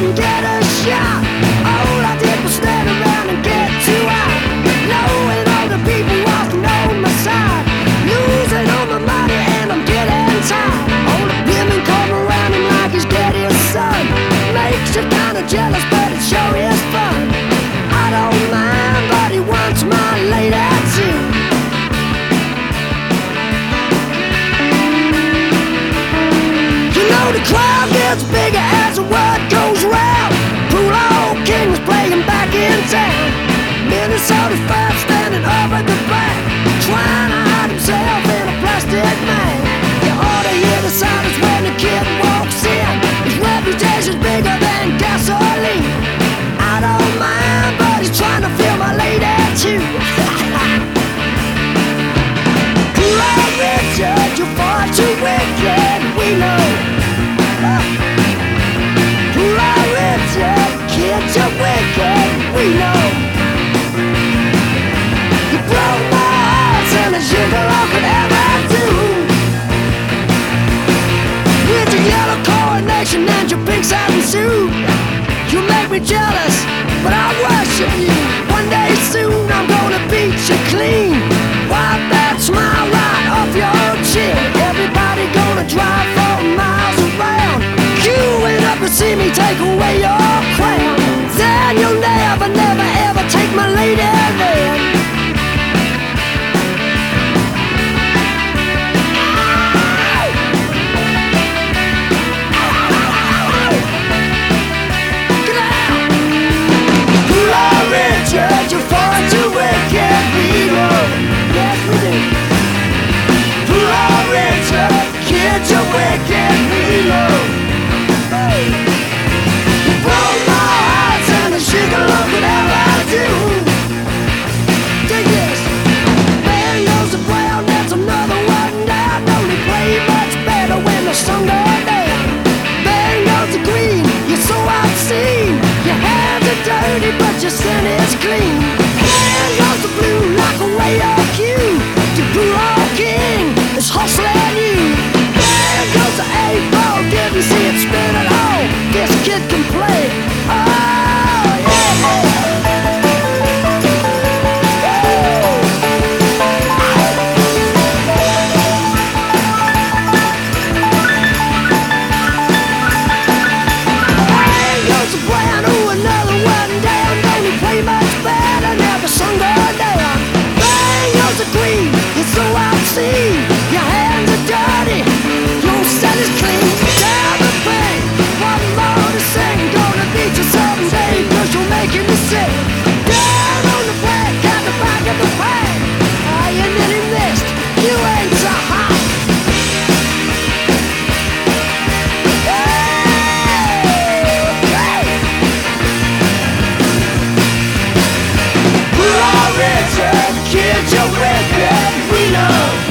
and get a shot. All I did was stand around and get too high. Knowing all the people walking on my side. Losing all my money and I'm getting tired. All the women around him like he's son. Makes you kinda jealous, but it sure is fun. I don't mind, but he wants my lady too. the crowd gets bigger as the word goes round. Minnesota Fats standing up at the me jealous, but I worship you. One day soon I'm gonna beat you clean. Wipe that smile right off your chin. Everybody gonna drive for miles around, queuing up to see me take away your wicked, we kid can play. Kids, you're wicked, we know.